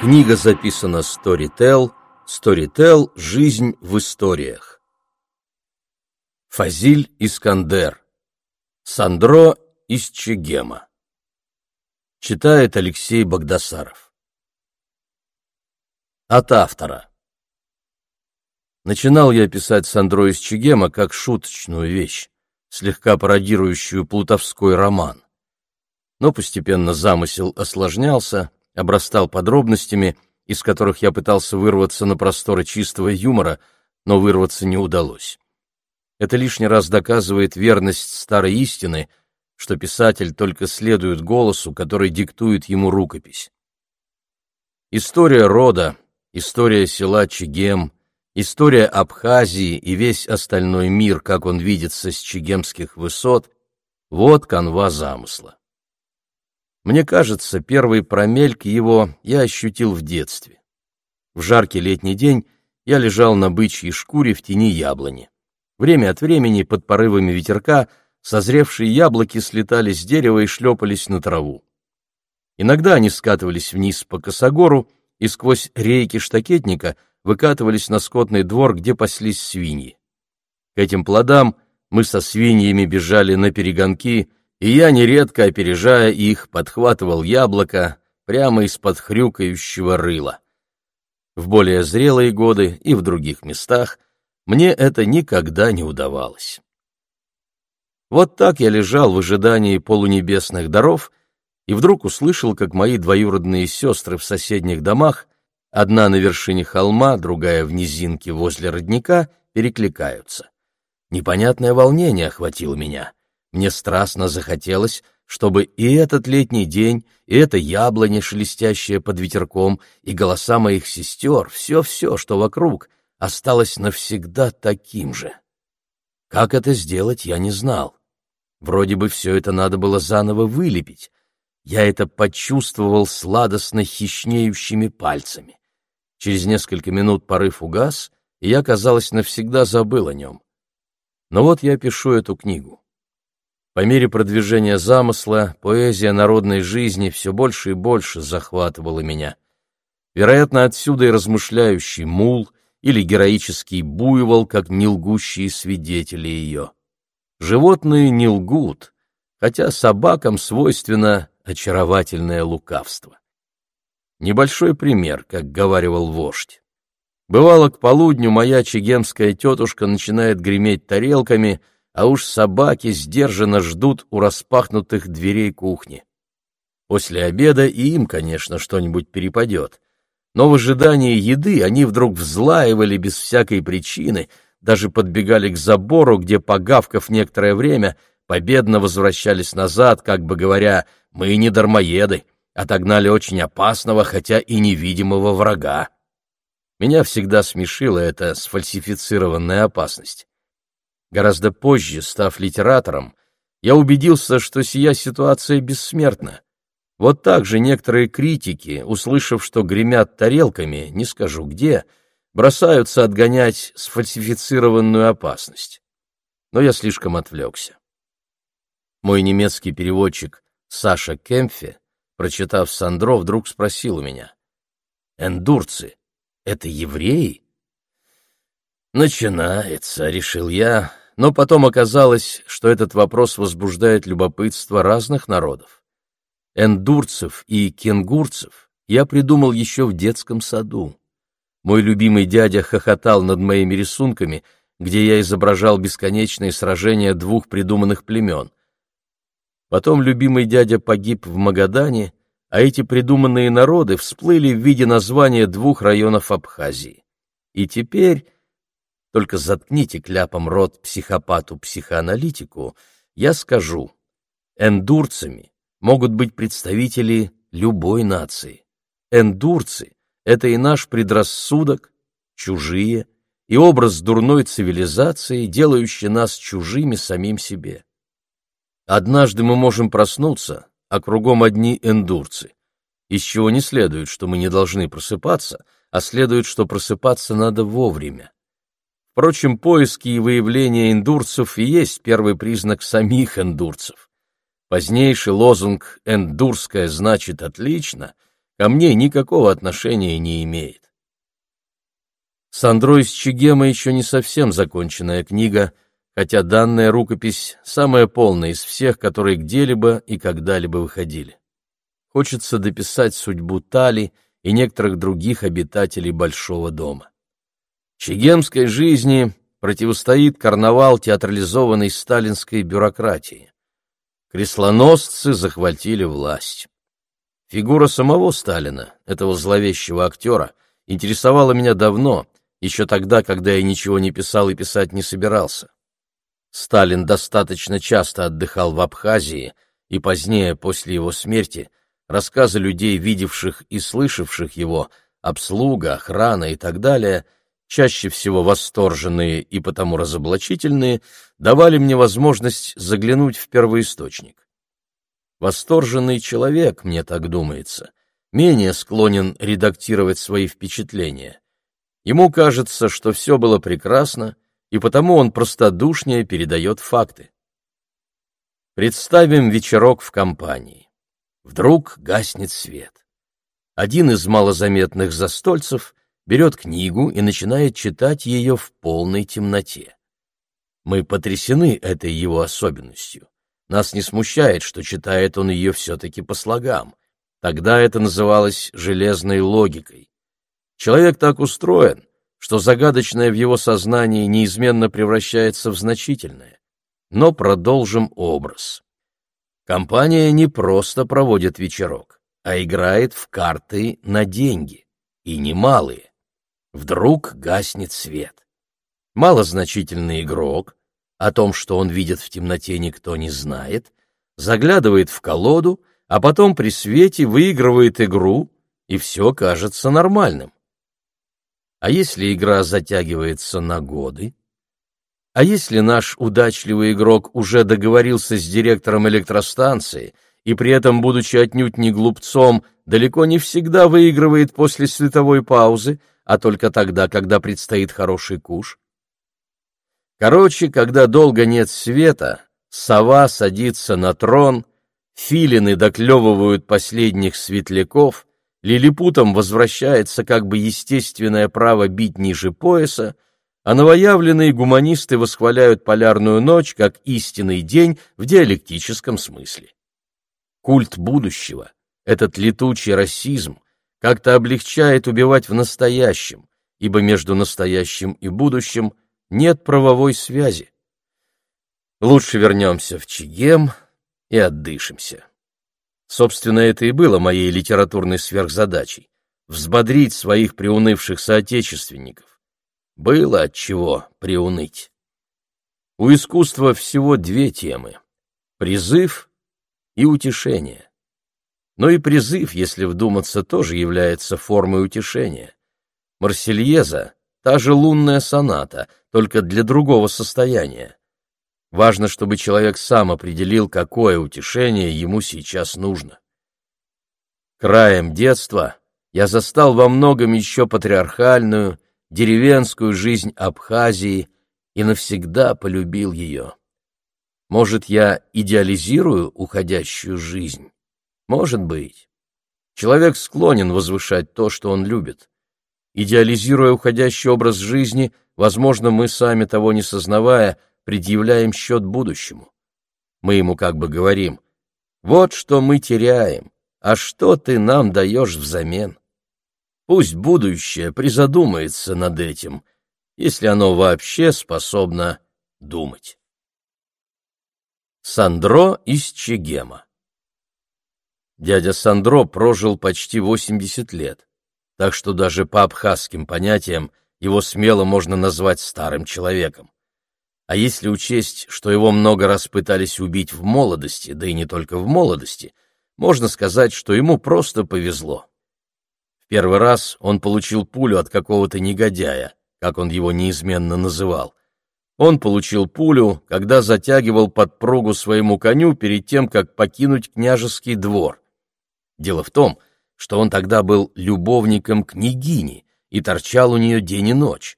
Книга записана Storytel, Storytel «Жизнь в историях». Фазиль Искандер. Сандро из Чегема. Читает Алексей Богдасаров. От автора. Начинал я писать Сандро из Чегема как шуточную вещь, слегка пародирующую плутовской роман. Но постепенно замысел осложнялся, обрастал подробностями, из которых я пытался вырваться на просторы чистого юмора, но вырваться не удалось. Это лишний раз доказывает верность старой истины, что писатель только следует голосу, который диктует ему рукопись. История рода, история села Чегем, история Абхазии и весь остальной мир, как он видится с чегемских высот, вот канва замысла. Мне кажется, первый промельк его я ощутил в детстве. В жаркий летний день я лежал на бычьей шкуре в тени яблони. Время от времени под порывами ветерка созревшие яблоки слетали с дерева и шлепались на траву. Иногда они скатывались вниз по косогору и сквозь рейки штакетника выкатывались на скотный двор, где паслись свиньи. К этим плодам мы со свиньями бежали на перегонки, и я, нередко опережая их, подхватывал яблоко прямо из-под хрюкающего рыла. В более зрелые годы и в других местах мне это никогда не удавалось. Вот так я лежал в ожидании полунебесных даров и вдруг услышал, как мои двоюродные сестры в соседних домах, одна на вершине холма, другая в низинке возле родника, перекликаются. Непонятное волнение охватило меня — мне страстно захотелось, чтобы и этот летний день, и это яблоня, шелестящее под ветерком, и голоса моих сестер, все-все, что вокруг, осталось навсегда таким же. Как это сделать, я не знал. Вроде бы все это надо было заново вылепить. Я это почувствовал сладостно хищнеющими пальцами. Через несколько минут порыв угас, и я, казалось, навсегда забыл о нем. Но вот я пишу эту книгу. По мере продвижения замысла, поэзия народной жизни все больше и больше захватывала меня. Вероятно, отсюда и размышляющий мул или героический буйвол, как нелгущие свидетели ее. Животные не лгут, хотя собакам свойственно очаровательное лукавство. Небольшой пример, как говаривал вождь. Бывало, к полудню моя чегемская тетушка начинает греметь тарелками — а уж собаки сдержанно ждут у распахнутых дверей кухни. После обеда и им, конечно, что-нибудь перепадет. Но в ожидании еды они вдруг взлаивали без всякой причины, даже подбегали к забору, где, погавкав некоторое время, победно возвращались назад, как бы говоря, «Мы не дармоеды, отогнали очень опасного, хотя и невидимого врага». Меня всегда смешила эта сфальсифицированная опасность. Гораздо позже, став литератором, я убедился, что сия ситуация бессмертна. Вот так же некоторые критики, услышав, что гремят тарелками, не скажу где, бросаются отгонять сфальсифицированную опасность. Но я слишком отвлекся. Мой немецкий переводчик Саша Кемфе, прочитав Сандро, вдруг спросил у меня, «Эндурцы — это евреи?» «Начинается», — решил я, но потом оказалось, что этот вопрос возбуждает любопытство разных народов. Эндурцев и кенгурцев я придумал еще в детском саду. Мой любимый дядя хохотал над моими рисунками, где я изображал бесконечные сражения двух придуманных племен. Потом любимый дядя погиб в Магадане, а эти придуманные народы всплыли в виде названия двух районов Абхазии. И теперь только заткните кляпом рот психопату-психоаналитику, я скажу, эндурцами могут быть представители любой нации. Эндурцы — это и наш предрассудок, чужие, и образ дурной цивилизации, делающий нас чужими самим себе. Однажды мы можем проснуться, а кругом одни эндурцы, из чего не следует, что мы не должны просыпаться, а следует, что просыпаться надо вовремя. Впрочем, поиски и выявление эндурцев и есть первый признак самих эндурцев. Позднейший лозунг «эндурская значит отлично», ко мне никакого отношения не имеет. Сандро из Чигема еще не совсем законченная книга, хотя данная рукопись самая полная из всех, которые где-либо и когда-либо выходили. Хочется дописать судьбу Тали и некоторых других обитателей Большого дома. Чегемской жизни противостоит карнавал театрализованной сталинской бюрократии. Креслоносцы захватили власть. Фигура самого Сталина, этого зловещего актера, интересовала меня давно, еще тогда, когда я ничего не писал и писать не собирался. Сталин достаточно часто отдыхал в Абхазии, и позднее, после его смерти, рассказы людей, видевших и слышавших его, обслуга, охрана и так далее – чаще всего восторженные и потому разоблачительные, давали мне возможность заглянуть в первоисточник. Восторженный человек, мне так думается, менее склонен редактировать свои впечатления. Ему кажется, что все было прекрасно, и потому он простодушнее передает факты. Представим вечерок в компании. Вдруг гаснет свет. Один из малозаметных застольцев берет книгу и начинает читать ее в полной темноте. Мы потрясены этой его особенностью. Нас не смущает, что читает он ее все-таки по слогам. Тогда это называлось железной логикой. Человек так устроен, что загадочное в его сознании неизменно превращается в значительное. Но продолжим образ. Компания не просто проводит вечерок, а играет в карты на деньги, и немалые. Вдруг гаснет свет. Малозначительный игрок, о том, что он видит в темноте, никто не знает, заглядывает в колоду, а потом при свете выигрывает игру, и все кажется нормальным. А если игра затягивается на годы? А если наш удачливый игрок уже договорился с директором электростанции и при этом, будучи отнюдь не глупцом, далеко не всегда выигрывает после световой паузы, а только тогда, когда предстоит хороший куш. Короче, когда долго нет света, сова садится на трон, филины доклевывают последних светляков, лилипутам возвращается как бы естественное право бить ниже пояса, а новоявленные гуманисты восхваляют полярную ночь как истинный день в диалектическом смысле. Культ будущего, этот летучий расизм, как-то облегчает убивать в настоящем, ибо между настоящим и будущим нет правовой связи. Лучше вернемся в Чигем и отдышимся. Собственно, это и было моей литературной сверхзадачей — взбодрить своих приунывших соотечественников. Было от чего приуныть. У искусства всего две темы — призыв и утешение. Но и призыв, если вдуматься, тоже является формой утешения. Марсельеза — та же лунная соната, только для другого состояния. Важно, чтобы человек сам определил, какое утешение ему сейчас нужно. Краем детства я застал во многом еще патриархальную, деревенскую жизнь Абхазии и навсегда полюбил ее. Может, я идеализирую уходящую жизнь? Может быть. Человек склонен возвышать то, что он любит. Идеализируя уходящий образ жизни, возможно, мы сами того не сознавая, предъявляем счет будущему. Мы ему как бы говорим, вот что мы теряем, а что ты нам даешь взамен? Пусть будущее призадумается над этим, если оно вообще способно думать. Сандро из Чегема Дядя Сандро прожил почти 80 лет, так что даже по абхазским понятиям его смело можно назвать старым человеком. А если учесть, что его много раз пытались убить в молодости, да и не только в молодости, можно сказать, что ему просто повезло. В первый раз он получил пулю от какого-то негодяя, как он его неизменно называл. Он получил пулю, когда затягивал подпругу своему коню перед тем, как покинуть княжеский двор. Дело в том, что он тогда был любовником княгини и торчал у нее день и ночь.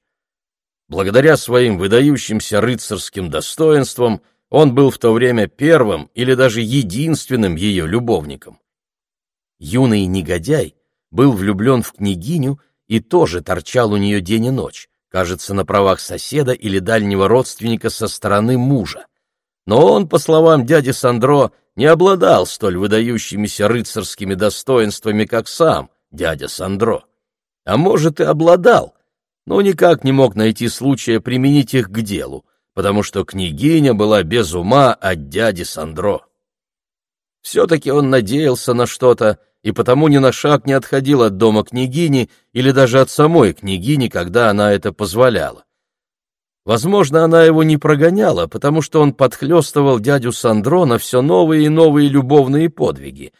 Благодаря своим выдающимся рыцарским достоинствам он был в то время первым или даже единственным ее любовником. Юный негодяй был влюблен в княгиню и тоже торчал у нее день и ночь, кажется, на правах соседа или дальнего родственника со стороны мужа. Но он, по словам дяди Сандро, не обладал столь выдающимися рыцарскими достоинствами, как сам дядя Сандро. А может, и обладал, но никак не мог найти случая применить их к делу, потому что княгиня была без ума от дяди Сандро. Все-таки он надеялся на что-то, и потому ни на шаг не отходил от дома княгини или даже от самой княгини, когда она это позволяла. Возможно, она его не прогоняла, потому что он подхлестывал дядю Сандро на все новые и новые любовные подвиги.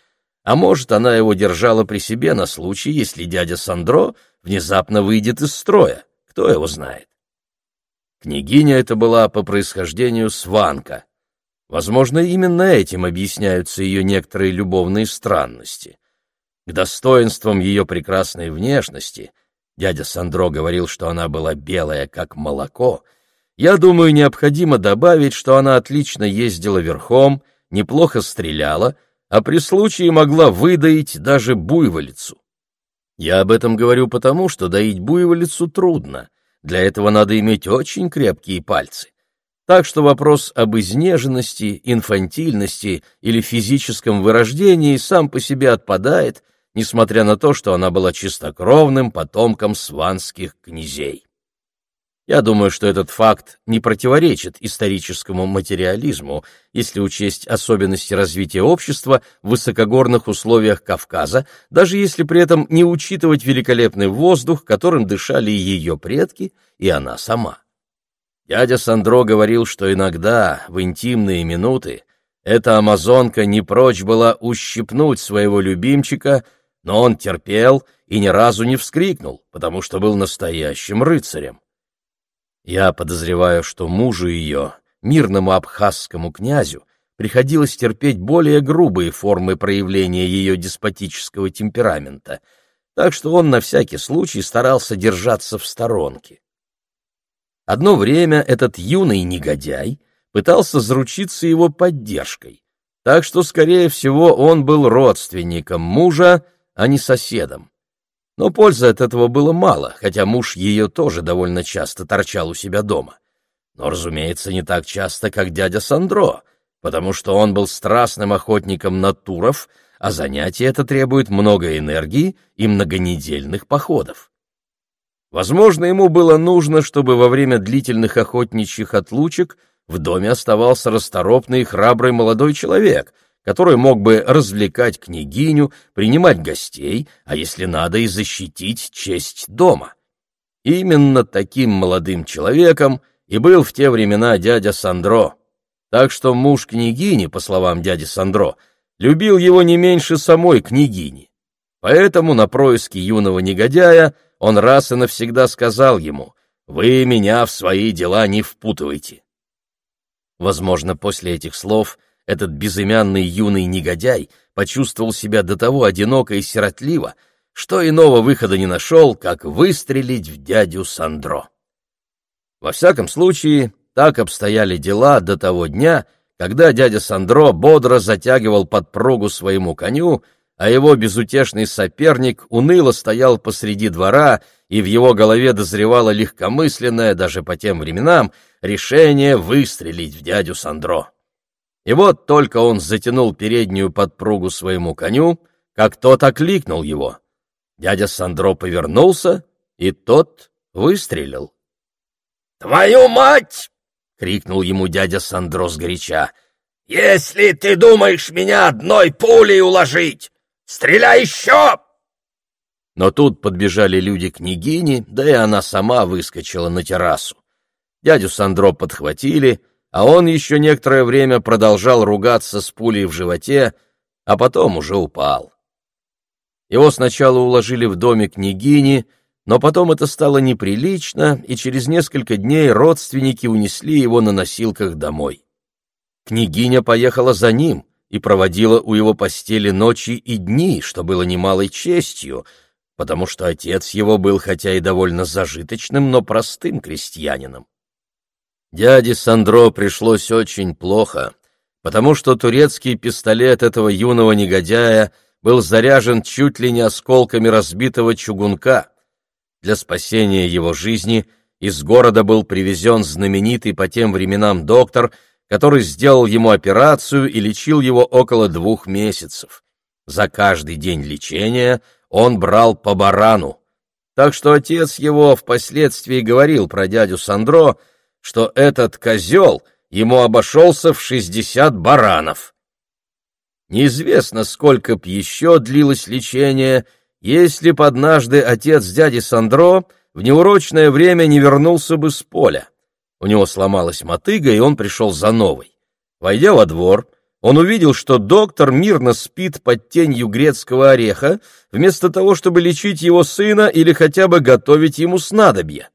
А может, она его держала при себе на случай, если дядя Сандро внезапно выйдет из строя. Кто его знает? Княгиня это была по происхождению сванка. Возможно, именно этим объясняются ее некоторые любовные странности. К достоинствам ее прекрасной внешности — дядя Сандро говорил, что она была белая, как молоко, я думаю, необходимо добавить, что она отлично ездила верхом, неплохо стреляла, а при случае могла выдоить даже буйволицу. Я об этом говорю потому, что доить буйволицу трудно, для этого надо иметь очень крепкие пальцы. Так что вопрос об изнеженности, инфантильности или физическом вырождении сам по себе отпадает, несмотря на то, что она была чистокровным потомком сванских князей. Я думаю, что этот факт не противоречит историческому материализму, если учесть особенности развития общества в высокогорных условиях Кавказа, даже если при этом не учитывать великолепный воздух, которым дышали ее предки и она сама. Дядя Сандро говорил, что иногда, в интимные минуты, эта амазонка не прочь была ущипнуть своего любимчика, но он терпел и ни разу не вскрикнул, потому что был настоящим рыцарем. Я подозреваю, что мужу ее, мирному абхазскому князю, приходилось терпеть более грубые формы проявления ее деспотического темперамента, так что он на всякий случай старался держаться в сторонке. Одно время этот юный негодяй пытался заручиться его поддержкой, так что, скорее всего, он был родственником мужа, а не соседом. Но пользы от этого было мало, хотя муж ее тоже довольно часто торчал у себя дома. Но, разумеется, не так часто, как дядя Сандро, потому что он был страстным охотником на туров, а занятие это требует много энергии и многонедельных походов. Возможно, ему было нужно, чтобы во время длительных охотничьих отлучек в доме оставался расторопный и храбрый молодой человек, который мог бы развлекать княгиню, принимать гостей, а если надо и защитить честь дома. Именно таким молодым человеком и был в те времена дядя Сандро. Так что муж княгини, по словам дяди Сандро, любил его не меньше самой княгини. Поэтому на происки юного негодяя он раз и навсегда сказал ему «Вы меня в свои дела не впутывайте». Возможно, после этих слов – этот безымянный юный негодяй почувствовал себя до того одиноко и сиротливо, что иного выхода не нашел, как выстрелить в дядю Сандро. Во всяком случае, так обстояли дела до того дня, когда дядя Сандро бодро затягивал подпругу своему коню, а его безутешный соперник уныло стоял посреди двора, и в его голове дозревало легкомысленное, даже по тем временам, решение выстрелить в дядю Сандро. И вот только он затянул переднюю подпругу своему коню, как тот окликнул его. Дядя Сандро повернулся, и тот выстрелил. «Твою мать!» — крикнул ему дядя Сандро сгоряча. «Если ты думаешь меня одной пулей уложить, стреляй еще!» Но тут подбежали люди княгини, да и она сама выскочила на террасу. Дядю Сандро подхватили — а он еще некоторое время продолжал ругаться с пулей в животе, а потом уже упал. Его сначала уложили в доме княгини, но потом это стало неприлично, и через несколько дней родственники унесли его на носилках домой. Княгиня поехала за ним и проводила у его постели ночи и дни, что было немалой честью, потому что отец его был хотя и довольно зажиточным, но простым крестьянином. Дяде Сандро пришлось очень плохо, потому что турецкий пистолет этого юного негодяя был заряжен чуть ли не осколками разбитого чугунка. Для спасения его жизни из города был привезен знаменитый по тем временам доктор, который сделал ему операцию и лечил его около двух месяцев. За каждый день лечения он брал по барану. Так что отец его впоследствии говорил про дядю Сандро, что этот козел ему обошелся в шестьдесят баранов. Неизвестно, сколько б еще длилось лечение, если б однажды отец дяди Сандро в неурочное время не вернулся бы с поля. У него сломалась мотыга, и он пришел за новой. Войдя во двор, он увидел, что доктор мирно спит под тенью грецкого ореха, вместо того, чтобы лечить его сына или хотя бы готовить ему снадобье.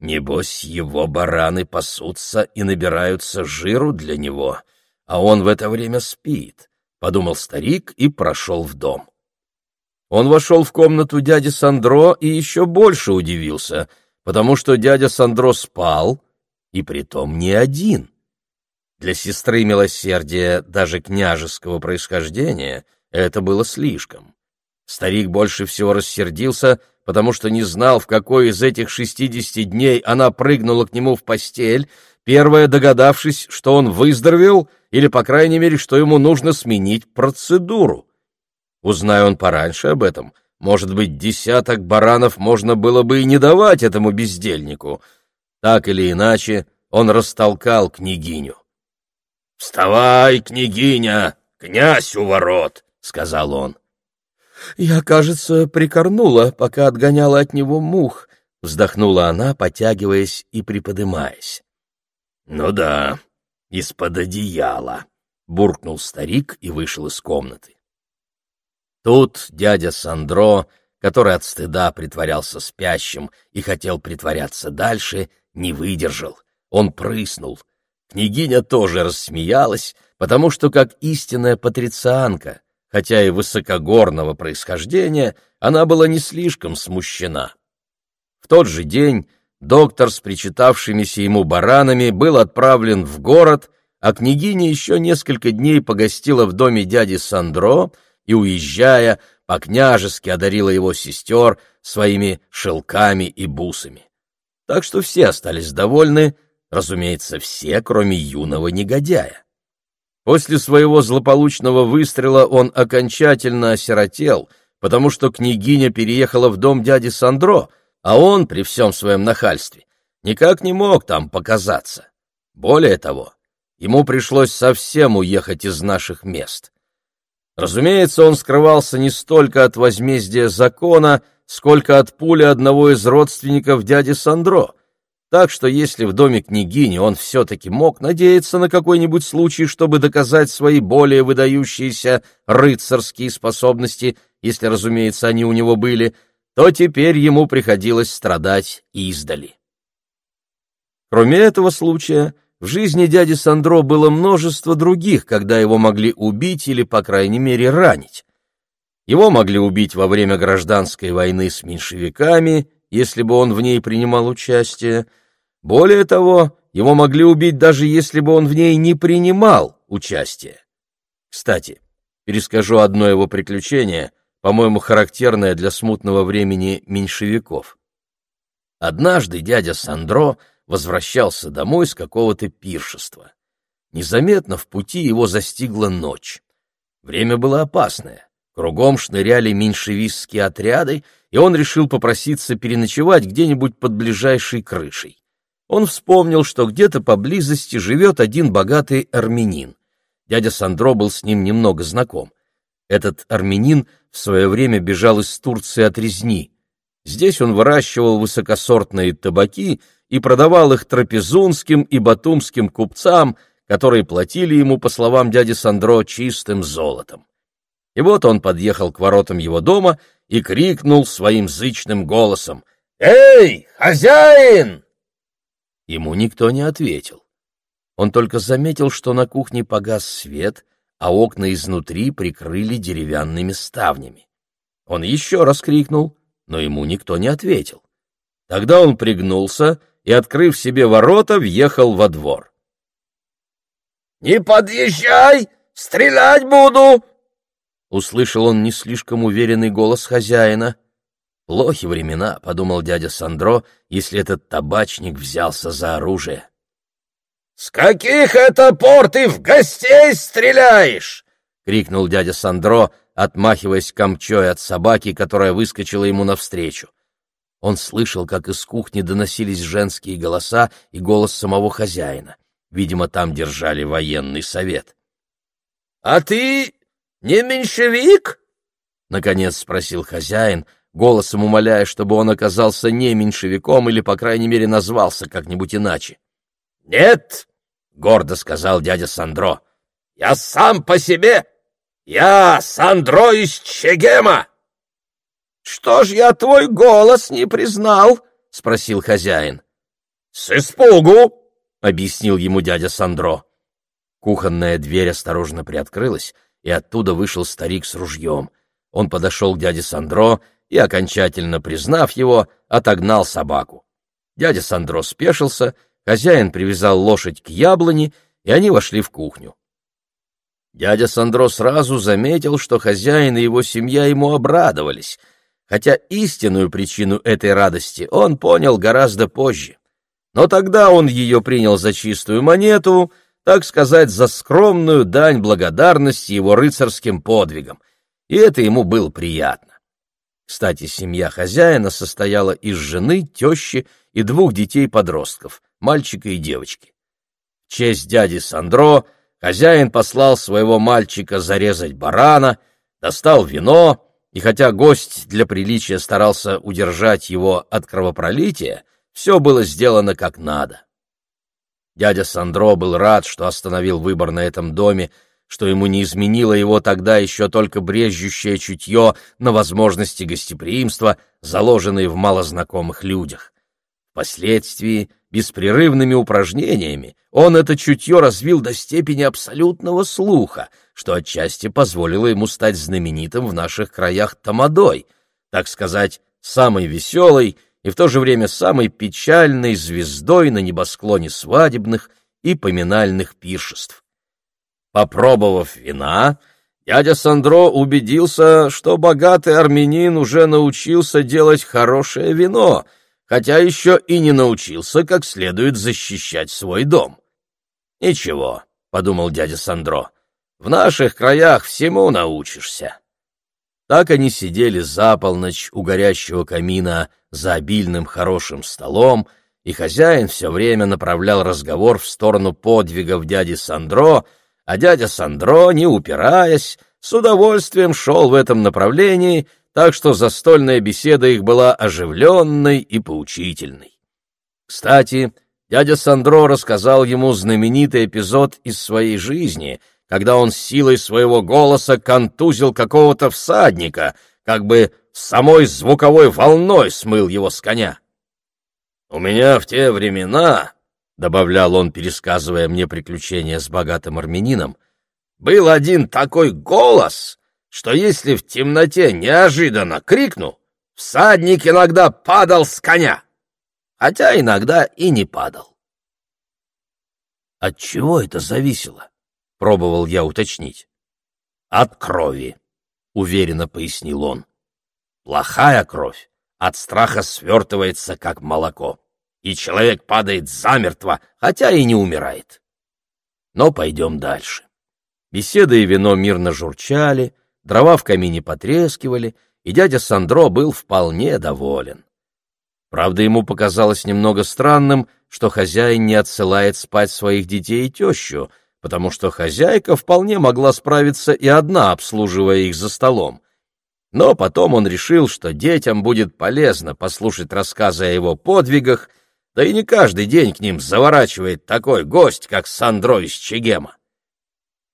Небось, его бараны пасутся и набираются жиру для него, а он в это время спит, — подумал старик и прошел в дом. Он вошел в комнату дяди Сандро и еще больше удивился, потому что дядя Сандро спал, и притом не один. Для сестры милосердия, даже княжеского происхождения, это было слишком. Старик больше всего рассердился, потому что не знал, в какой из этих шестидесяти дней она прыгнула к нему в постель, первая догадавшись, что он выздоровел, или, по крайней мере, что ему нужно сменить процедуру. Узнай он пораньше об этом, может быть, десяток баранов можно было бы и не давать этому бездельнику. Так или иначе, он растолкал княгиню. — Вставай, княгиня, князь у ворот, — сказал он. — Я, кажется, прикорнула, пока отгоняла от него мух, — вздохнула она, потягиваясь и приподымаясь. — Ну да, из-под одеяла, — буркнул старик и вышел из комнаты. Тут дядя Сандро, который от стыда притворялся спящим и хотел притворяться дальше, не выдержал. Он прыснул — Княгиня тоже рассмеялась, потому что, как истинная патрицианка, хотя и высокогорного происхождения, она была не слишком смущена. В тот же день доктор с причитавшимися ему баранами был отправлен в город, а княгиня еще несколько дней погостила в доме дяди Сандро и, уезжая, по-княжески одарила его сестер своими шелками и бусами. Так что все остались довольны, Разумеется, все, кроме юного негодяя. После своего злополучного выстрела он окончательно осиротел, потому что княгиня переехала в дом дяди Сандро, а он, при всем своем нахальстве, никак не мог там показаться. Более того, ему пришлось совсем уехать из наших мест. Разумеется, он скрывался не столько от возмездия закона, сколько от пули одного из родственников дяди Сандро — так что если в доме княгини он все-таки мог надеяться на какой-нибудь случай, чтобы доказать свои более выдающиеся рыцарские способности, если, разумеется, они у него были, то теперь ему приходилось страдать издали. Кроме этого случая, в жизни дяди Сандро было множество других, когда его могли убить или, по крайней мере, ранить. Его могли убить во время гражданской войны с меньшевиками если бы он в ней принимал участие. Более того, его могли убить даже если бы он в ней не принимал участие. Кстати, перескажу одно его приключение, по-моему, характерное для смутного времени меньшевиков. Однажды дядя Сандро возвращался домой с какого-то пиршества. Незаметно в пути его застигла ночь. Время было опасное. Кругом шныряли меньшевистские отряды, и он решил попроситься переночевать где-нибудь под ближайшей крышей. Он вспомнил, что где-то поблизости живет один богатый армянин. Дядя Сандро был с ним немного знаком. Этот армянин в свое время бежал из Турции от резни. Здесь он выращивал высокосортные табаки и продавал их трапезунским и батумским купцам, которые платили ему, по словам дяди Сандро, чистым золотом. И вот он подъехал к воротам его дома и крикнул своим зычным голосом «Эй, хозяин!» Ему никто не ответил. Он только заметил, что на кухне погас свет, а окна изнутри прикрыли деревянными ставнями. Он еще раз крикнул, но ему никто не ответил. Тогда он пригнулся и, открыв себе ворота, въехал во двор. «Не подъезжай! Стрелять буду!» — услышал он не слишком уверенный голос хозяина. «Плохи времена», — подумал дядя Сандро, если этот табачник взялся за оружие. «С каких это пор ты в гостей стреляешь?» — крикнул дядя Сандро, отмахиваясь камчой от собаки, которая выскочила ему навстречу. Он слышал, как из кухни доносились женские голоса и голос самого хозяина. Видимо, там держали военный совет. — А ты не меньшевик? — наконец спросил хозяин, голосом умоляя, чтобы он оказался не меньшевиком или, по крайней мере, назвался как-нибудь иначе. — Нет, — гордо сказал дядя Сандро, — я сам по себе. Я Сандро из Чегема. — Что ж я твой голос не признал? — спросил хозяин. — С испугу, — объяснил ему дядя Сандро. Кухонная дверь осторожно приоткрылась, и оттуда вышел старик с ружьем. Он подошел к дяде Сандро и, окончательно признав его, отогнал собаку. Дядя Сандро спешился, хозяин привязал лошадь к яблоне, и они вошли в кухню. Дядя Сандро сразу заметил, что хозяин и его семья ему обрадовались, хотя истинную причину этой радости он понял гораздо позже. Но тогда он ее принял за чистую монету, так сказать, за скромную дань благодарности его рыцарским подвигам, и это ему было приятно. Кстати, семья хозяина состояла из жены, тещи и двух детей-подростков, мальчика и девочки. В честь дяди Сандро хозяин послал своего мальчика зарезать барана, достал вино, и хотя гость для приличия старался удержать его от кровопролития, все было сделано как надо. Дядя Сандро был рад, что остановил выбор на этом доме, что ему не изменило его тогда еще только брежущее чутье на возможности гостеприимства, заложенные в малознакомых людях. Впоследствии, беспрерывными упражнениями, он это чутье развил до степени абсолютного слуха, что отчасти позволило ему стать знаменитым в наших краях тамадой, так сказать, самой веселой и в то же время самой печальной звездой на небосклоне свадебных и поминальных пиршеств. Попробовав вина, дядя Сандро убедился, что богатый армянин уже научился делать хорошее вино, хотя еще и не научился как следует защищать свой дом. «Ничего», — подумал дядя Сандро, — «в наших краях всему научишься». Так они сидели за полночь у горящего камина за обильным хорошим столом, и хозяин все время направлял разговор в сторону подвигов дяди Сандро, а дядя Сандро, не упираясь, с удовольствием шел в этом направлении, так что застольная беседа их была оживленной и поучительной. Кстати, дядя Сандро рассказал ему знаменитый эпизод из своей жизни — когда он силой своего голоса контузил какого-то всадника, как бы самой звуковой волной смыл его с коня. «У меня в те времена», — добавлял он, пересказывая мне приключения с богатым армянином, «был один такой голос, что если в темноте неожиданно крикну, всадник иногда падал с коня, хотя иногда и не падал». От чего это зависело? — пробовал я уточнить. «От крови», — уверенно пояснил он. «Плохая кровь от страха свертывается, как молоко, и человек падает замертво, хотя и не умирает. Но пойдем дальше». Беседа и вино мирно журчали, дрова в камине потрескивали, и дядя Сандро был вполне доволен. Правда, ему показалось немного странным, что хозяин не отсылает спать своих детей и тещу — потому что хозяйка вполне могла справиться и одна, обслуживая их за столом. Но потом он решил, что детям будет полезно послушать рассказы о его подвигах, да и не каждый день к ним заворачивает такой гость, как Сандро из Чегема.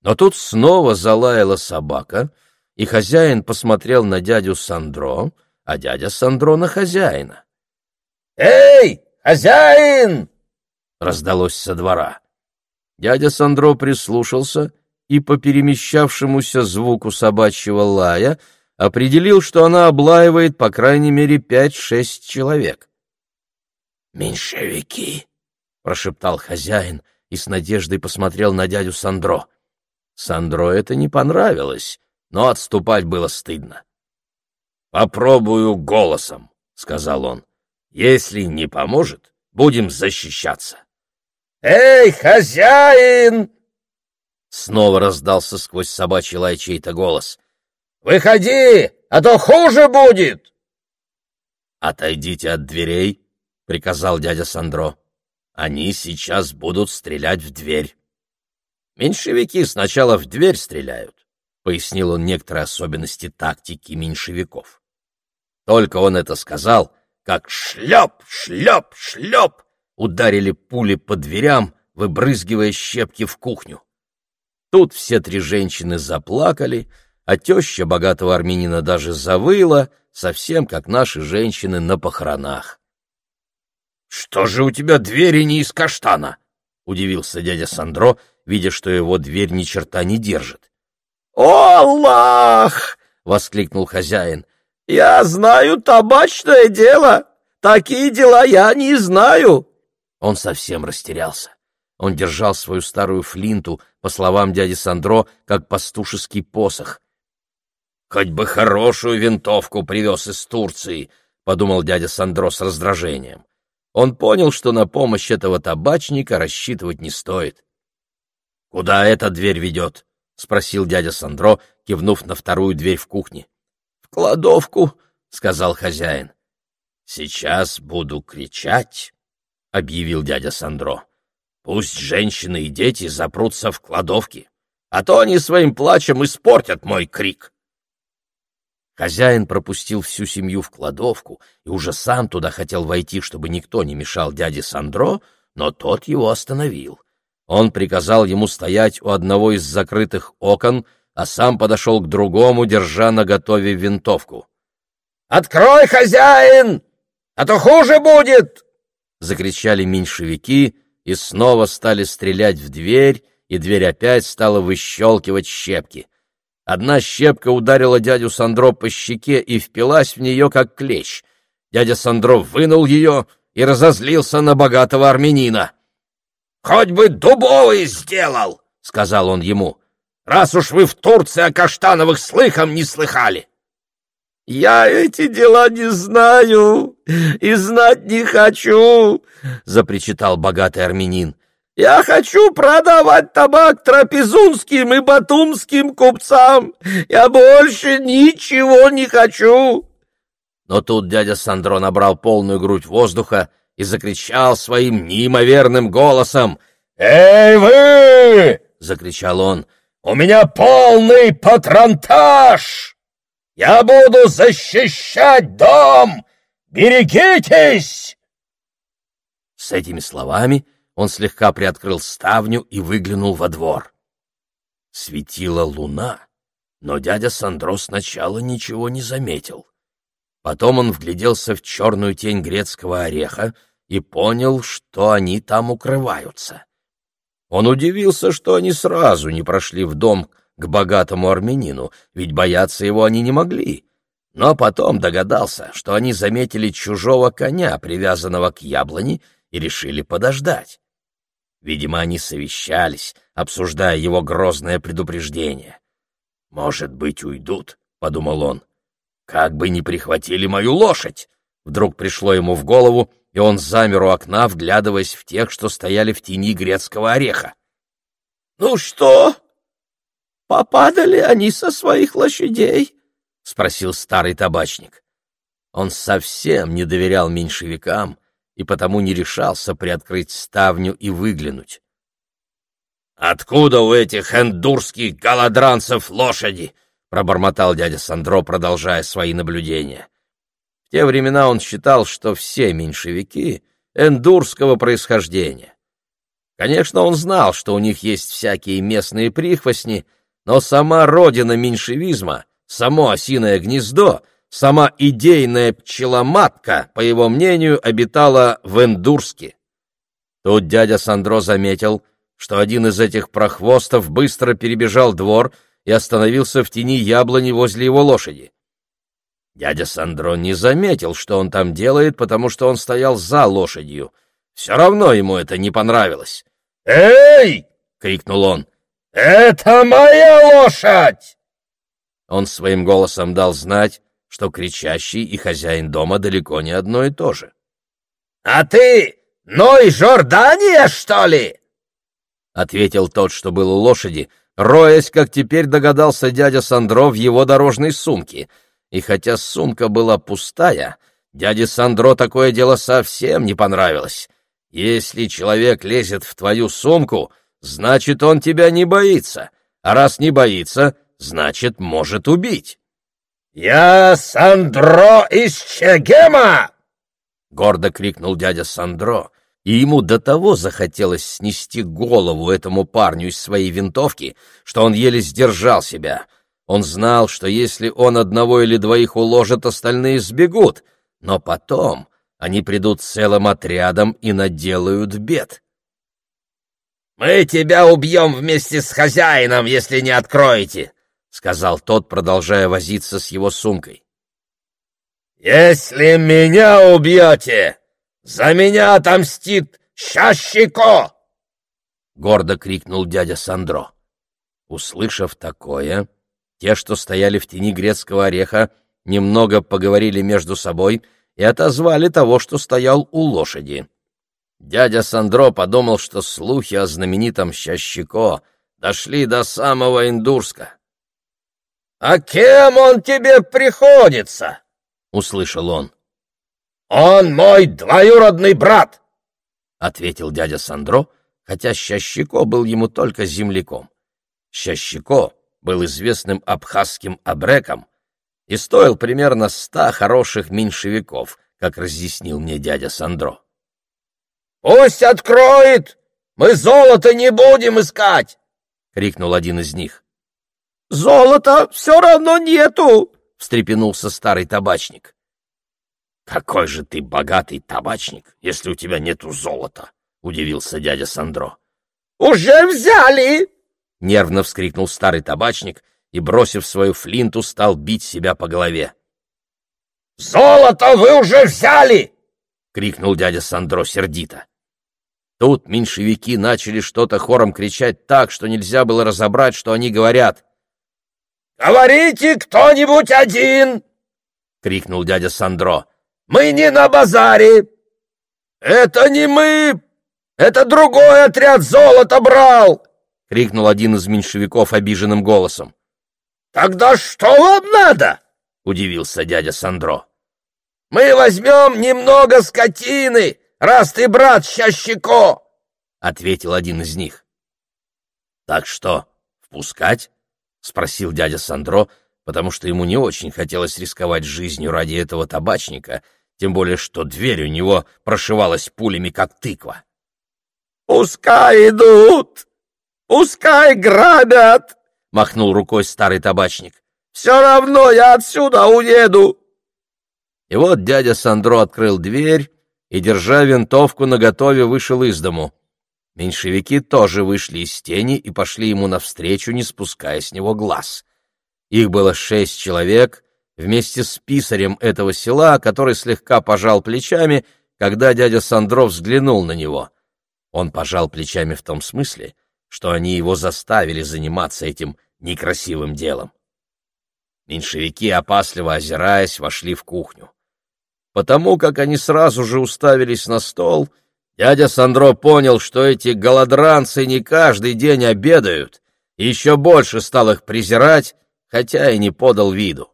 Но тут снова залаяла собака, и хозяин посмотрел на дядю Сандро, а дядя Сандро на хозяина. «Эй, хозяин!» — раздалось со двора. Дядя Сандро прислушался и по перемещавшемуся звуку собачьего лая определил, что она облаивает по крайней мере пять-шесть человек. «Меньшевики!» — прошептал хозяин и с надеждой посмотрел на дядю Сандро. Сандро это не понравилось, но отступать было стыдно. «Попробую голосом», — сказал он. «Если не поможет, будем защищаться». «Эй, хозяин!» Снова раздался сквозь собачий лай чей-то голос. «Выходи, а то хуже будет!» «Отойдите от дверей», — приказал дядя Сандро. «Они сейчас будут стрелять в дверь». «Меньшевики сначала в дверь стреляют», — пояснил он некоторые особенности тактики меньшевиков. Только он это сказал, как шлеп, шлеп, шлеп ударили пули по дверям, выбрызгивая щепки в кухню. Тут все три женщины заплакали, а теща богатого армянина даже завыла, совсем как наши женщины на похоронах. — Что же у тебя двери не из каштана? — удивился дядя Сандро, видя, что его дверь ни черта не держит. — О, Аллах! — воскликнул хозяин. — Я знаю табачное дело. Такие дела я не знаю. Он совсем растерялся. Он держал свою старую флинту, по словам дяди Сандро, как пастушеский посох. «Хоть бы хорошую винтовку привез из Турции», — подумал дядя Сандро с раздражением. Он понял, что на помощь этого табачника рассчитывать не стоит. «Куда эта дверь ведет?» — спросил дядя Сандро, кивнув на вторую дверь в кухне. «В кладовку», — сказал хозяин. «Сейчас буду кричать», — объявил дядя Сандро. Пусть женщины и дети запрутся в кладовке, а то они своим плачем испортят мой крик. Хозяин пропустил всю семью в кладовку и уже сам туда хотел войти, чтобы никто не мешал дяде Сандро, но тот его остановил. Он приказал ему стоять у одного из закрытых окон, а сам подошел к другому, держа наготове винтовку. «Открой, хозяин, а то хуже будет!» — закричали меньшевики, и снова стали стрелять в дверь, и дверь опять стала выщелкивать щепки. Одна щепка ударила дядю Сандро по щеке и впилась в нее, как клещ. Дядя Сандро вынул ее и разозлился на богатого армянина. — Хоть бы дубовый сделал, — сказал он ему, — раз уж вы в Турции о каштановых слыхом не слыхали. «Я эти дела не знаю и знать не хочу», — запричитал богатый армянин. «Я хочу продавать табак трапезунским и батумским купцам. Я больше ничего не хочу». Но тут дядя Сандро набрал полную грудь воздуха и закричал своим неимоверным голосом. «Эй вы!» — закричал он. «У меня полный патронтаж!» Я буду защищать дом! Берегитесь!» С этими словами он слегка приоткрыл ставню и выглянул во двор. Светила луна, но дядя Сандро сначала ничего не заметил. Потом он вгляделся в черную тень грецкого ореха и понял, что они там укрываются. Он удивился, что они сразу не прошли в дом к богатому армянину, ведь бояться его они не могли. Но потом догадался, что они заметили чужого коня, привязанного к яблони, и решили подождать. Видимо, они совещались, обсуждая его грозное предупреждение. «Может быть, уйдут», — подумал он. «Как бы не прихватили мою лошадь!» Вдруг пришло ему в голову, и он замер у окна, вглядываясь в тех, что стояли в тени грецкого ореха. «Ну что?» «Попадали они со своих лошадей?» — спросил старый табачник. Он совсем не доверял меньшевикам и потому не решался приоткрыть ставню и выглянуть. «Откуда у этих эндурских голодранцев лошади?» — пробормотал дядя Сандро, продолжая свои наблюдения. В те времена он считал, что все меньшевики эндурского происхождения. Конечно, он знал, что у них есть всякие местные прихвостни — но сама родина меньшевизма, само осиное гнездо, сама идейная пчеломатка, по его мнению, обитала в Эндурске. Тут дядя Сандро заметил, что один из этих прохвостов быстро перебежал двор и остановился в тени яблони возле его лошади. Дядя Сандро не заметил, что он там делает, потому что он стоял за лошадью. Все равно ему это не понравилось. «Эй!» — крикнул он. «Это моя лошадь!» Он своим голосом дал знать, что кричащий и хозяин дома далеко не одно и то же. — А ты, ну и Жордания, что ли? — ответил тот, что был у лошади, роясь, как теперь догадался дядя Сандро в его дорожной сумке. И хотя сумка была пустая, дяде Сандро такое дело совсем не понравилось. Если человек лезет в твою сумку, значит, он тебя не боится, а раз не боится, значит, может убить. «Я Сандро из Чегема!» — гордо крикнул дядя Сандро, и ему до того захотелось снести голову этому парню из своей винтовки, что он еле сдержал себя. Он знал, что если он одного или двоих уложит, остальные сбегут, но потом они придут целым отрядом и наделают бед. «Мы тебя убьем вместе с хозяином, если не откроете!» — сказал тот, продолжая возиться с его сумкой. «Если меня убьете, за меня отомстит Щащико!» — гордо крикнул дядя Сандро. Услышав такое, те, что стояли в тени грецкого ореха, немного поговорили между собой и отозвали того, что стоял у лошади. Дядя Сандро подумал, что слухи о знаменитом Щащико дошли до самого Индурска. «А кем он тебе приходится?» — услышал он. «Он мой двоюродный брат!» — ответил дядя Сандро, хотя Щащико был ему только земляком. Щащико был известным абхазским абреком и стоил примерно ста хороших меньшевиков, как разъяснил мне дядя Сандро. «Пусть откроет! Мы золото не будем искать!» — крикнул один из них. Золота все равно нету, — встрепенулся старый табачник. — Какой же ты богатый табачник, если у тебя нету золота, — удивился дядя Сандро. — Уже взяли! — нервно вскрикнул старый табачник и, бросив свою флинту, стал бить себя по голове. — Золото вы уже взяли! — крикнул дядя Сандро сердито. Тут меньшевики начали что-то хором кричать так, что нельзя было разобрать, что они говорят. «Говорите кто-нибудь один!» — крикнул дядя Сандро. «Мы не на базаре!» «Это не мы! Это другой отряд золото брал!» — крикнул один из меньшевиков обиженным голосом. «Тогда что вам надо?» — удивился дядя Сандро. «Мы возьмем немного скотины, раз ты брат Щащико!» — ответил один из них. «Так что, впускать?» — спросил дядя Сандро, потому что ему не очень хотелось рисковать жизнью ради этого табачника, тем более что дверь у него прошивалась пулями, как тыква. «Пускай идут! Пускай грабят!» — махнул рукой старый табачник. «Все равно я отсюда уеду!» И вот дядя Сандро открыл дверь и, держа винтовку наготове, вышел из дому. Меньшевики тоже вышли из тени и пошли ему навстречу, не спуская с него глаз. Их было шесть человек, вместе с писарем этого села, который слегка пожал плечами, когда дядя Сандров взглянул на него. Он пожал плечами в том смысле, что они его заставили заниматься этим некрасивым делом. Меньшевики, опасливо озираясь, вошли в кухню. Потому как они сразу же уставились на стол — Дядя Сандро понял, что эти голодранцы не каждый день обедают, и еще больше стал их презирать, хотя и не подал виду.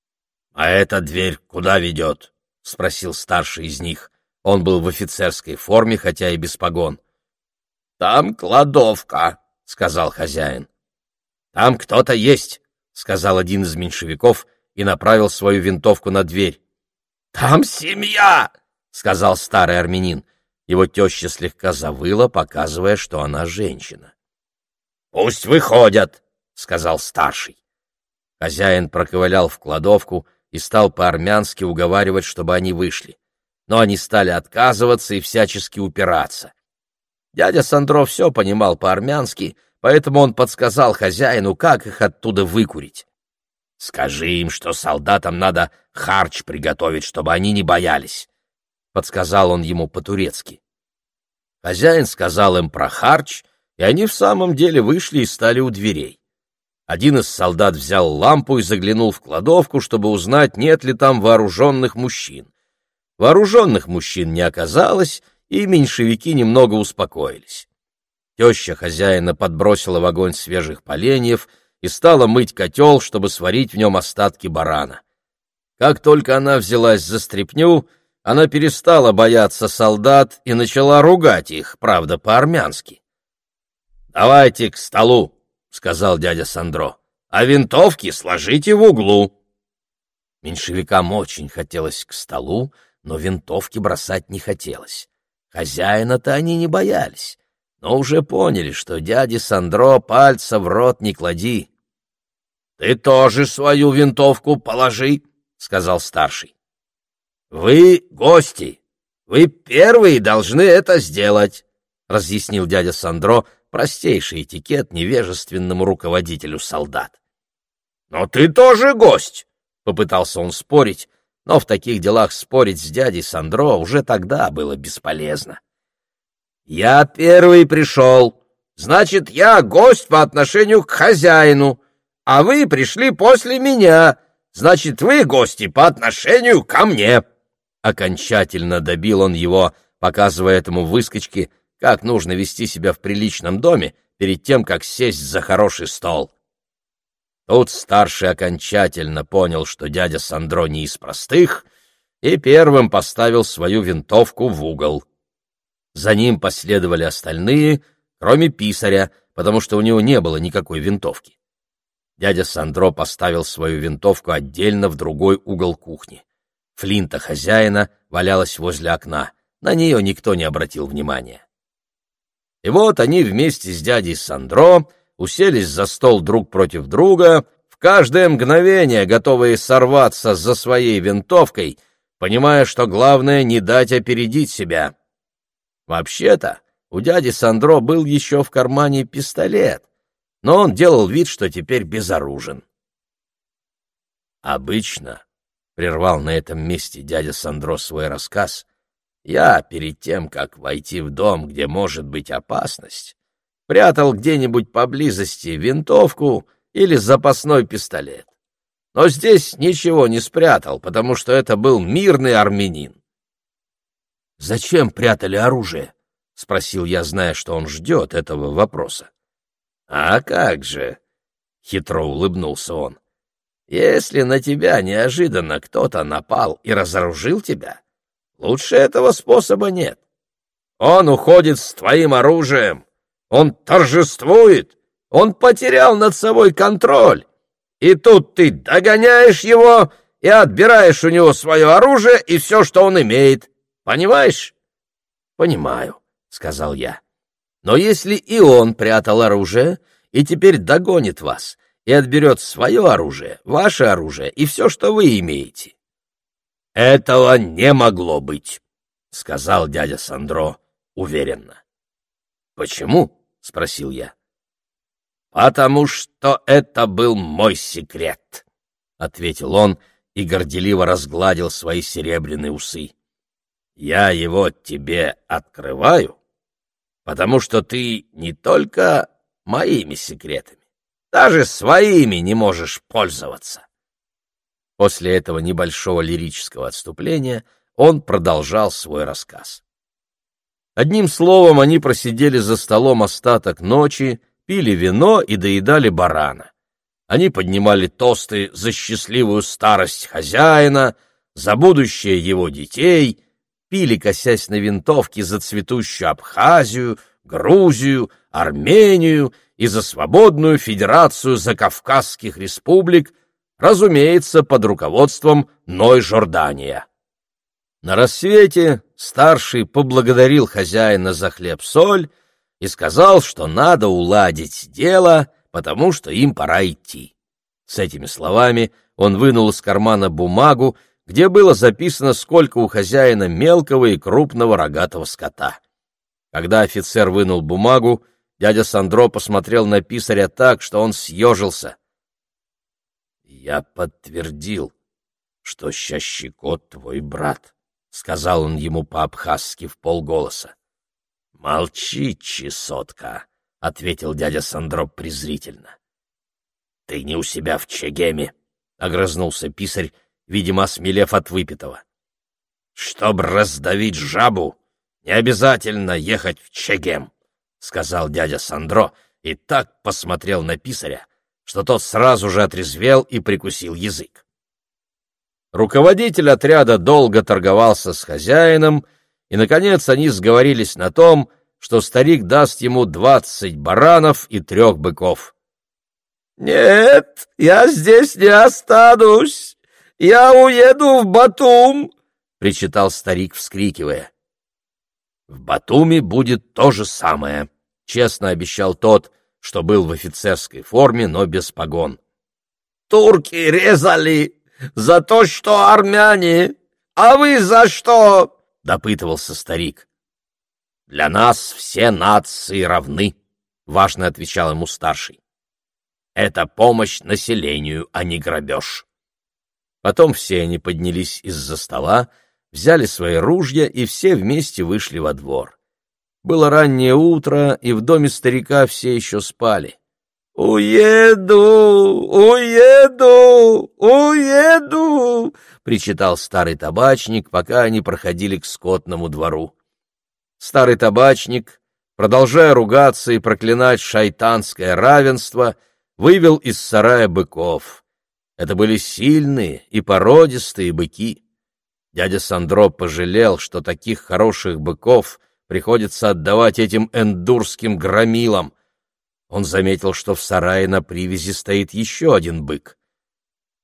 — А эта дверь куда ведет? — спросил старший из них. Он был в офицерской форме, хотя и без погон. — Там кладовка, — сказал хозяин. — Там кто-то есть, — сказал один из меньшевиков и направил свою винтовку на дверь. — Там семья, — сказал старый армянин. Его теща слегка завыла, показывая, что она женщина. — Пусть выходят, — сказал старший. Хозяин проковылял в кладовку и стал по-армянски уговаривать, чтобы они вышли. Но они стали отказываться и всячески упираться. Дядя Сандро все понимал по-армянски, поэтому он подсказал хозяину, как их оттуда выкурить. — Скажи им, что солдатам надо харч приготовить, чтобы они не боялись. — подсказал он ему по-турецки. Хозяин сказал им про харч, и они в самом деле вышли и стали у дверей. Один из солдат взял лампу и заглянул в кладовку, чтобы узнать, нет ли там вооруженных мужчин. Вооруженных мужчин не оказалось, и меньшевики немного успокоились. Теща хозяина подбросила в огонь свежих поленьев и стала мыть котел, чтобы сварить в нем остатки барана. Как только она взялась за стряпню, она перестала бояться солдат и начала ругать их, правда, по-армянски. «Давайте к столу», — сказал дядя Сандро, — «а винтовки сложите в углу». Меньшевикам очень хотелось к столу, но винтовки бросать не хотелось. Хозяина-то они не боялись, но уже поняли, что дяде Сандро пальца в рот не клади. — Ты тоже свою винтовку положи, — сказал старший. — Вы гости, вы первые должны это сделать, — разъяснил дядя Сандро простейший этикет невежественному руководителю солдат. — Но ты тоже гость, — попытался он спорить, но в таких делах спорить с дядей Сандро уже тогда было бесполезно. «Я первый пришел, значит, я гость по отношению к хозяину, а вы пришли после меня, значит, вы гости по отношению ко мне». Окончательно добил он его, показывая этому выскочке, как нужно вести себя в приличном доме перед тем, как сесть за хороший стол. Тут старший окончательно понял, что дядя Сандро не из простых, и первым поставил свою винтовку в угол. За ним последовали остальные, кроме писаря, потому что у него не было никакой винтовки. Дядя Сандро поставил свою винтовку отдельно в другой угол кухни. Флинта хозяина валялась возле окна, на нее никто не обратил внимания. И вот они вместе с дядей Сандро уселись за стол друг против друга, в каждое мгновение готовые сорваться за своей винтовкой, понимая, что главное не дать опередить себя. Вообще-то, у дяди Сандро был еще в кармане пистолет, но он делал вид, что теперь безоружен. «Обычно», — прервал на этом месте дядя Сандро свой рассказ, — «я перед тем, как войти в дом, где может быть опасность, прятал где-нибудь поблизости винтовку или запасной пистолет. Но здесь ничего не спрятал, потому что это был мирный армянин. «Зачем прятали оружие?» — спросил я, зная, что он ждет этого вопроса. «А как же?» — хитро улыбнулся он. «Если на тебя неожиданно кто-то напал и разоружил тебя, лучше этого способа нет. Он уходит с твоим оружием, он торжествует, он потерял над собой контроль. И тут ты догоняешь его и отбираешь у него свое оружие и все, что он имеет. Понимаешь? Понимаю, сказал я. Но если и он прятал оружие и теперь догонит вас и отберет свое оружие, ваше оружие и все, что вы имеете. Этого не могло быть, сказал дядя Сандро уверенно. Почему? — спросил я. «Потому что это был мой секрет», — ответил он и горделиво разгладил свои серебряные усы. «Я его тебе открываю, потому что ты не только моими секретами, даже своими не можешь пользоваться». После этого небольшого лирического отступления он продолжал свой рассказ. Одним словом, они просидели за столом остаток ночи, пили вино и доедали барана. Они поднимали тосты за счастливую старость хозяина, за будущее его детей, пили, косясь на винтовки, за цветущую Абхазию, Грузию, Армению и за свободную федерацию закавказских республик, разумеется, под руководством Ной Жордания. На рассвете старший поблагодарил хозяина за хлеб-соль и сказал, что надо уладить дело, потому что им пора идти. С этими словами он вынул из кармана бумагу, где было записано, сколько у хозяина мелкого и крупного рогатого скота. Когда офицер вынул бумагу, дядя Сандро посмотрел на писаря так, что он съежился. «Я подтвердил, что Щащикот твой брат», — сказал он ему по-абхазски в полголоса. — Молчи, чесотка, — ответил дядя Сандроп презрительно. — ты не у себя в Чегеме, — огрызнулся писарь, видимо, осмелев от выпитого. — Чтоб раздавить жабу, не обязательно ехать в Чегем, — сказал дядя Сандро и так посмотрел на писаря, что тот сразу же отрезвел и прикусил язык. Руководитель отряда долго торговался с хозяином, и, наконец, они сговорились на том, что старик даст ему двадцать баранов и трех быков. «Нет, я здесь не останусь! Я уеду в Батум!» — причитал старик, вскрикивая. «В Батуме будет то же самое», — честно обещал тот, что был в офицерской форме, но без погон. «Турки резали за то, что армяне, а вы за что?» — допытывался старик. «Для нас все нации равны», — важно отвечал ему старший. Это помощь населению, а не грабеж. Потом все они поднялись из-за стола, взяли свои ружья и все вместе вышли во двор. Было раннее утро, и в доме старика все еще спали. «Уеду! Уеду! Уеду!» — причитал старый табачник, пока они проходили к скотному двору. Старый табачник, продолжая ругаться и проклинать шайтанское равенство, — вывел из сарая быков. Это были сильные и породистые быки. Дядя Сандро пожалел, что таких хороших быков приходится отдавать этим эндурским громилам. Он заметил, что в сарае на привязи стоит еще один бык.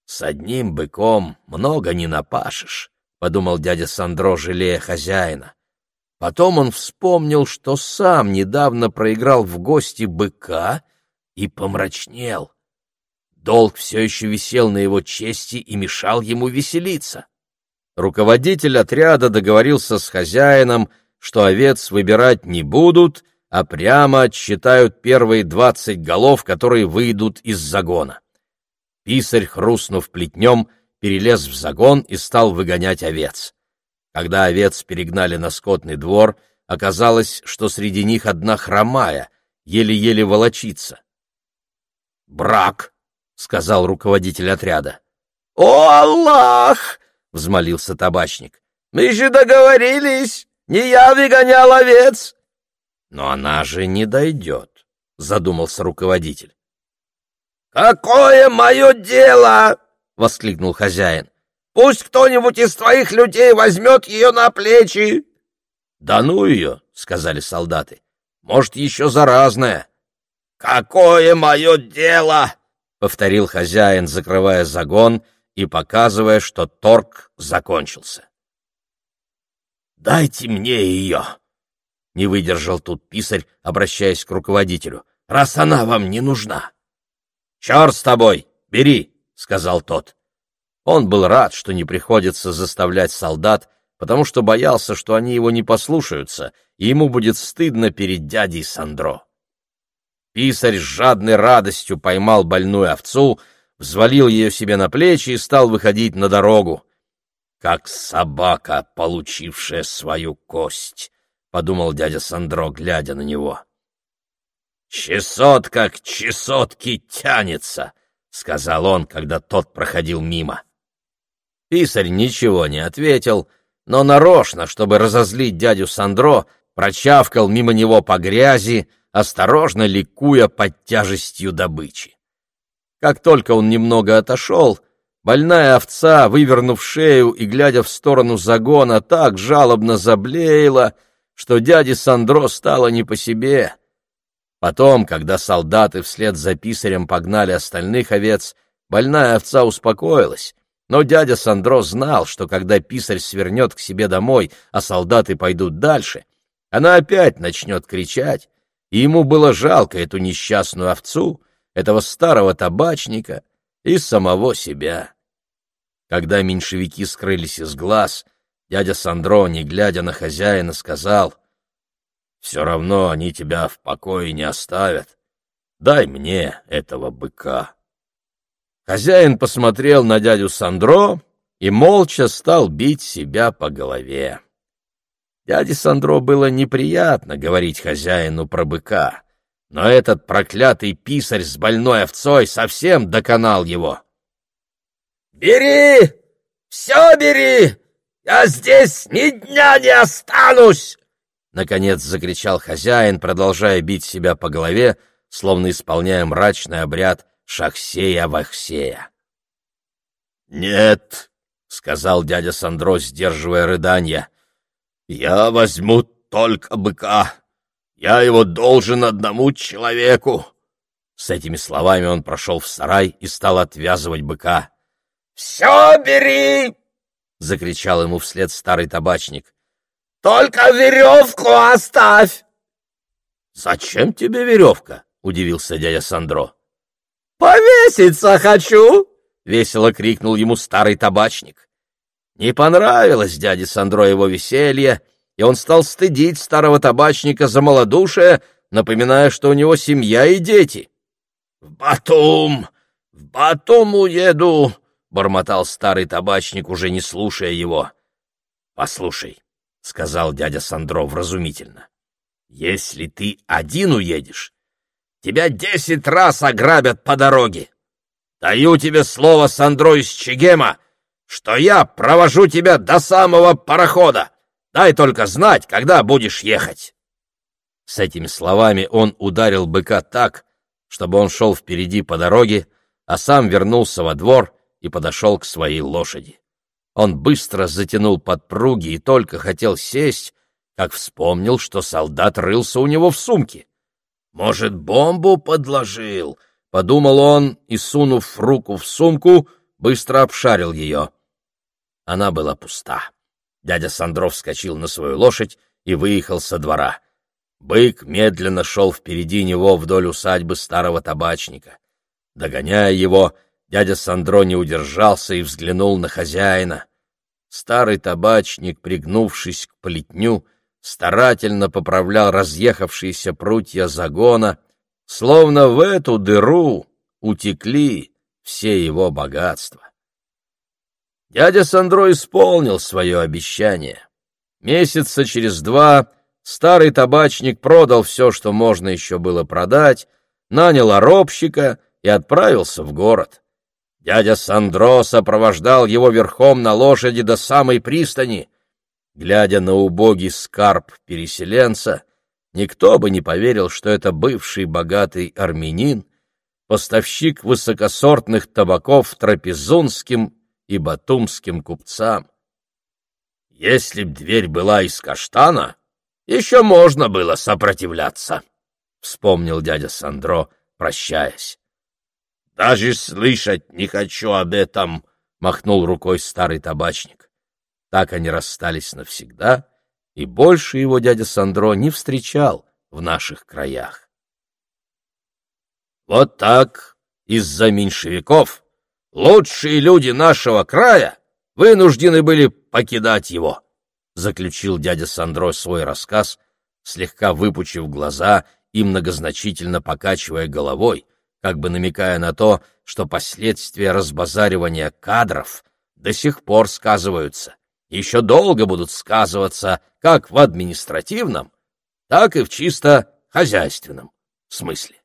«С одним быком много не напашешь», — подумал дядя Сандро, жалея хозяина. Потом он вспомнил, что сам недавно проиграл в гости быка — и помрачнел. Долг все еще висел на его чести и мешал ему веселиться. Руководитель отряда договорился с хозяином, что овец выбирать не будут, а прямо отсчитают первые двадцать голов, которые выйдут из загона. Писарь, хрустнув плетнем, перелез в загон и стал выгонять овец. Когда овец перегнали на скотный двор, оказалось, что среди них одна хромая, еле-еле волочится. «Брак», — сказал руководитель отряда. «О, Аллах!» — взмолился табачник. «Мы же договорились! Не я выгонял овец!» «Но она же не дойдет», — задумался руководитель. «Какое мое дело!» — воскликнул хозяин. «Пусть кто-нибудь из твоих людей возьмет ее на плечи!» «Да ну ее!» — сказали солдаты. «Может, еще заразная!» «Какое мое дело?» — повторил хозяин, закрывая загон и показывая, что торг закончился. «Дайте мне ее!» — не выдержал тут писарь, обращаясь к руководителю. «Раз она вам не нужна!» «Черт с тобой! Бери!» — сказал тот. Он был рад, что не приходится заставлять солдат, потому что боялся, что они его не послушаются, и ему будет стыдно перед дядей Сандро. Писарь с жадной радостью поймал больную овцу, взвалил ее себе на плечи и стал выходить на дорогу. «Как собака, получившая свою кость», — подумал дядя Сандро, глядя на него. «Чесотка к чесотке тянется», — сказал он, когда тот проходил мимо. Писарь ничего не ответил, но нарочно, чтобы разозлить дядю Сандро, прочавкал мимо него по грязи, осторожно ликуя под тяжестью добычи. Как только он немного отошел, больная овца, вывернув шею и глядя в сторону загона, так жалобно заблеяла, что дяде Сандро стало не по себе. Потом, когда солдаты вслед за писарем погнали остальных овец, больная овца успокоилась, но дядя Сандро знал, что когда писарь свернет к себе домой, а солдаты пойдут дальше, она опять начнет кричать, и ему было жалко эту несчастную овцу, этого старого табачника и самого себя. Когда меньшевики скрылись из глаз, дядя Сандро, не глядя на хозяина, сказал, «Все равно они тебя в покое не оставят. Дай мне этого быка». Хозяин посмотрел на дядю Сандро и молча стал бить себя по голове. Дяде Сандро было неприятно говорить хозяину про быка, но этот проклятый писарь с больной овцой совсем доконал его. «Бери! Все бери! Я здесь ни дня не останусь!» Наконец закричал хозяин, продолжая бить себя по голове, словно исполняя мрачный обряд Шахсея-Вахсея. «Нет!» — сказал дядя Сандро, сдерживая рыдания. «Я возьму только быка. Я его должен одному человеку». С этими словами он прошел в сарай и стал отвязывать быка. «Все бери!» — закричал ему вслед старый табачник. «Только веревку оставь!» «Зачем тебе веревка?» — удивился дядя Сандро. «Повеситься хочу!» — весело крикнул ему старый табачник. Не понравилось дяде Сандро его веселье, и он стал стыдить старого табачника за малодушие, напоминая, что у него семья и дети. «В Батум! В Батум уеду!» — бормотал старый табачник, уже не слушая его. «Послушай», — сказал дядя Сандро вразумительно, — «если ты один уедешь, тебя десять раз ограбят по дороге. Даю тебе слово, Сандро из Чегема, что я провожу тебя до самого парохода. Дай только знать, когда будешь ехать. С этими словами он ударил быка так, чтобы он шел впереди по дороге, а сам вернулся во двор и подошел к своей лошади. Он быстро затянул подпруги и только хотел сесть, как вспомнил, что солдат рылся у него в сумке. «Может, бомбу подложил?» — подумал он и, сунув руку в сумку, быстро обшарил ее. Она была пуста. Дядя Сандров вскочил на свою лошадь и выехал со двора. Бык медленно шел впереди него вдоль усадьбы старого табачника. Догоняя его, дядя Сандро не удержался и взглянул на хозяина. Старый табачник, пригнувшись к плетню, старательно поправлял разъехавшиеся прутья загона, словно в эту дыру утекли все его богатства. Дядя Сандро исполнил свое обещание. Месяца через два старый табачник продал все, что можно еще было продать, нанял оробщика и отправился в город. Дядя Сандро сопровождал его верхом на лошади до самой пристани. Глядя на убогий скарб переселенца, никто бы не поверил, что это бывший богатый армянин, поставщик высокосортных табаков трапезунским и батумским купцам. Если б дверь была из каштана, еще можно было сопротивляться, — вспомнил дядя Сандро, прощаясь. — Даже слышать не хочу об этом, — махнул рукой старый табачник. Так они расстались навсегда, и больше его дядя Сандро не встречал в наших краях. Вот так из-за меньшевиков лучшие люди нашего края вынуждены были покидать его, — заключил дядя Сандро свой рассказ, слегка выпучив глаза и многозначительно покачивая головой, как бы намекая на то, что последствия разбазаривания кадров до сих пор сказываются, еще долго будут сказываться как в административном, так и в чисто хозяйственном смысле.